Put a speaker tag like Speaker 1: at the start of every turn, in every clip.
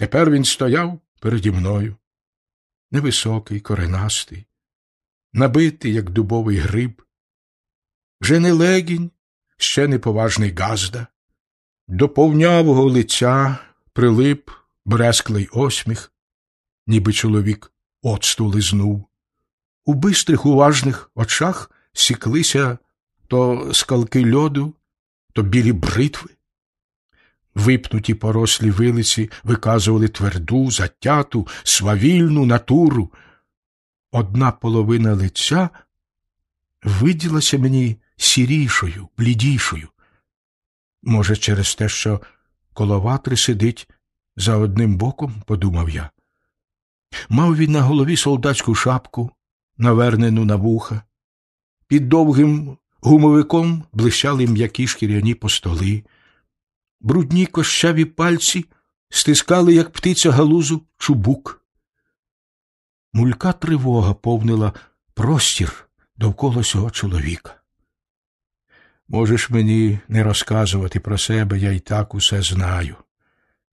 Speaker 1: Тепер він стояв переді мною, невисокий, коренастий, набитий, як дубовий гриб, вже не легінь, ще неповажний газда, до повнявого лиця прилип бресклий осміх, ніби чоловік оцту лизнув. У бистрих уважних очах сіклися то скалки льоду, то білі бритви. Випнуті порослі вилиці виказували тверду, затяту, свавільну натуру. Одна половина лиця виділася мені сірішою, блідішою. Може, через те, що коловатри сидить за одним боком, подумав я. Мав він на голові солдатську шапку, навернену на вуха. Під довгим гумовиком блищали м'які шкіряні постоли. Брудні кощаві пальці стискали, як птиця галузу, чубук. Мулька тривога повнила простір довкола цього чоловіка. Можеш мені не розказувати про себе, я й так усе знаю.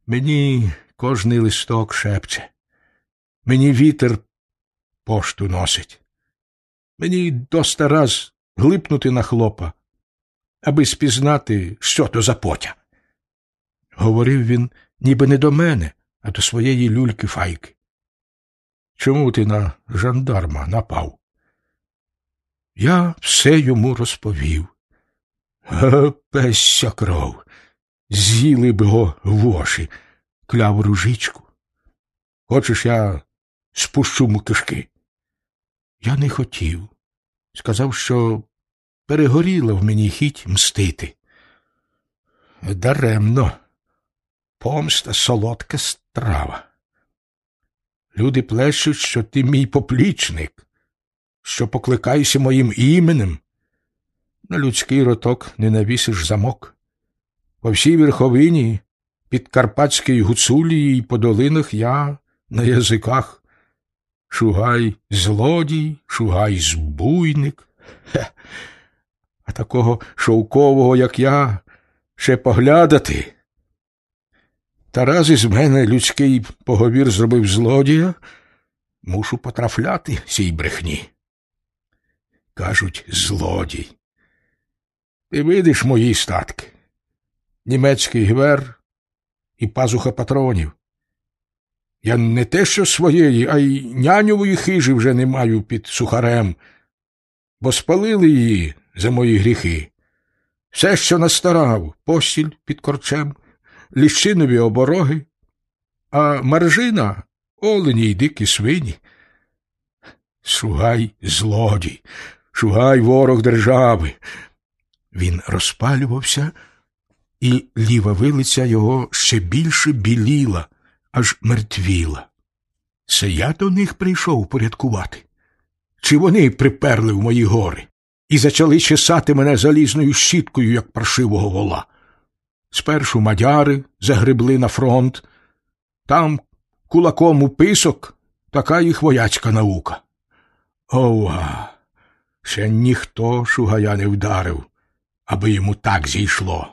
Speaker 1: Мені кожний листок шепче, мені вітер пошту носить. Мені доста раз глипнути на хлопа, аби спізнати, що то за потя. Говорив він ніби не до мене, а до своєї люльки файки. Чому ти на жандарма напав? Я все йому розповів. Песся кров. З'їли б його воші, кляв ружичку. Хочеш, я спущу му кишки? Я не хотів. Сказав, що перегоріло в мені хіть мстити. Даремно, помста солодка страва. Люди плещуть, що ти мій поплічник, що покликаєшся моїм іменем. На людський роток не навісиш замок. По всій верховині, під Карпатській гуцулії і по долинах я на язиках. Шугай злодій, шугай збуйник. Хе. А такого шовкового, як я, ще поглядати. Та раз із мене людський поговір зробив злодія, мушу потрафляти цій брехні. Кажуть, злодій. Ти видиш мої статки, німецький гвер і пазуха патронів. Я не те, що своєї, а й няньової хижі вже не маю під сухарем, бо спалили її за мої гріхи. Все, що настарав, постіль під корчем, ліщинові обороги, а маржина олені й дикі свині. Шугай злодій, шугай ворог держави. Він розпалювався, і ліва вилиця його ще більше біліла, аж мертвіла. Це я до них прийшов порядкувати. Чи вони приперли в мої гори і почали чесати мене залізною щіткою, як паршивого вола? Спершу мадяри загребли на фронт, там кулаком у писок така їх вояцька наука. Ова, ще ніхто шугая не вдарив, аби йому так зійшло.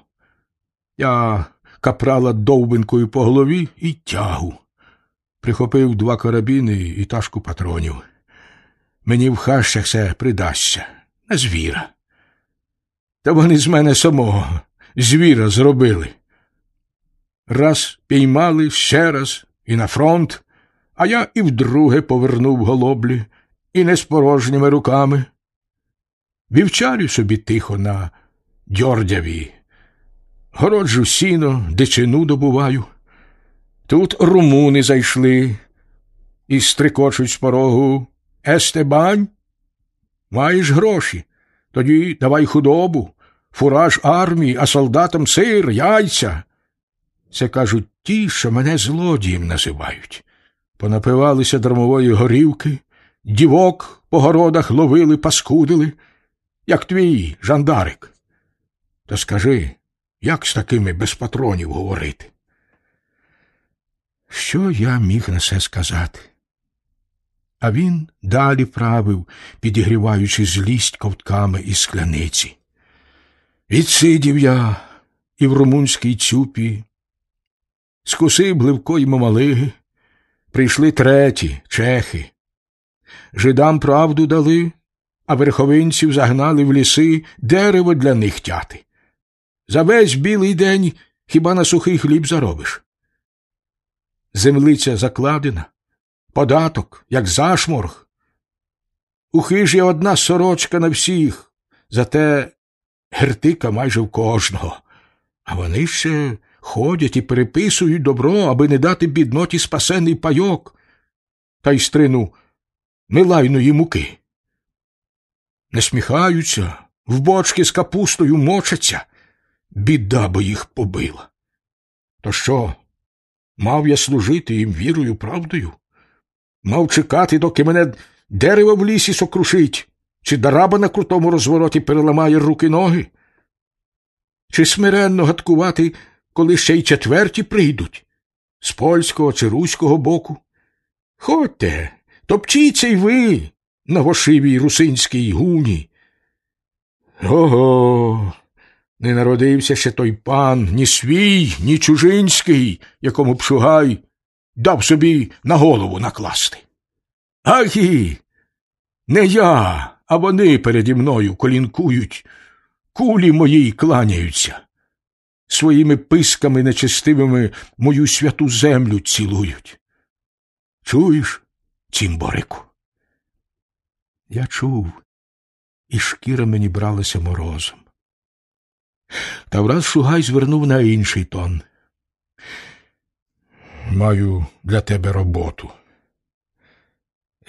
Speaker 1: Я капрала довбинкою по голові і тягу. Прихопив два карабіни і ташку патронів. Мені в хащах це придасться на звіра. Та вони з мене самого звіра зробили. Раз піймали ще раз і на фронт, а я і вдруге повернув голоблі, і не з порожніми руками. Вівчарю собі тихо на дьордяві, городжу сіно, дичину добуваю. Тут румуни зайшли і стрикочуть з порогу. Естебань, маєш гроші, тоді давай худобу, фураж армії, а солдатам сир, яйця. Це кажуть ті, що мене злодієм називають. Понапивалися дармової горівки, дівок по городах ловили, паскудили, як твій жандарик. То скажи, як з такими без патронів говорити? Що я міг на це сказати? А він далі правив, підігріваючи злість ковтками із скляниці. Відсидів я і в румунській цюпі Скусив Бливко й Мамалиги. Прийшли треті, чехи. Жидам правду дали, а верховинців загнали в ліси дерево для них тяти. За весь білий день хіба на сухий хліб заробиш? Землиця закладена, податок, як зашморг. У хижі одна сорочка на всіх, зате гертика майже в кожного. А вони ще ходять і переписують добро, аби не дати бідноті спасений пайок та й стрину милайної муки. Не сміхаються, в бочки з капустою мочаться, біда бо їх побила. То що, мав я служити їм вірою, правдою? Мав чекати, доки мене дерево в лісі сокрушить, чи дараба на крутому розвороті переламає руки ноги? Чи смиренно гадкувати, коли ще й четверті прийдуть з польського чи руського боку? Ходьте, топчіться й ви на вошивій русинській гуні. Ого, не народився ще той пан, ні свій, ні чужинський, якому б шугай дав собі на голову накласти. Агі, не я, а вони переді мною колінкують, кулі моїй кланяються, своїми писками нечестивими мою святу землю цілують. Чуєш, цімборику? Я чув, і шкіра мені бралася морозом. Та враз Шугай звернув на інший тон. Маю для тебе роботу.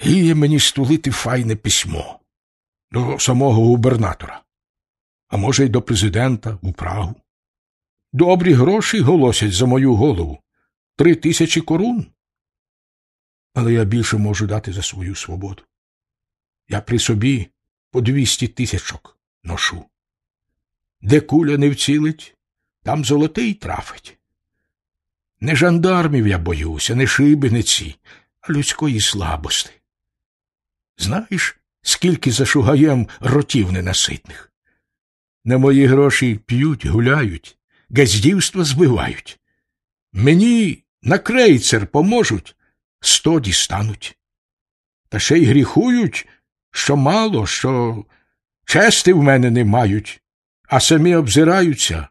Speaker 1: Гіє мені стулити файне письмо до самого губернатора, а може, й до президента у Прагу. Добрі гроші голосять за мою голову три тисячі корун. Але я більше можу дати за свою свободу. Я при собі по двісті тисячок ношу. Де куля не вцілить, там золотий трафить. Не жандармів я боюся, не шибениці, а людської слабости. Знаєш, скільки за шугаєм ротів ненаситних? На мої гроші п'ють, гуляють, газдівство збивають. Мені на крейцер поможуть, сто дістануть. Та ще й гріхують, що мало, що чести в мене не мають, а самі обзираються,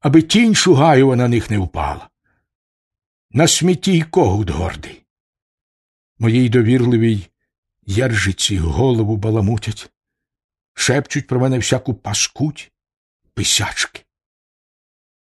Speaker 1: аби тінь Шугаєва на них не впала. На смітті й когут гордий. Моїй довірливій яржиці голову баламутять, шепчуть про мене всяку паскуть, писячки.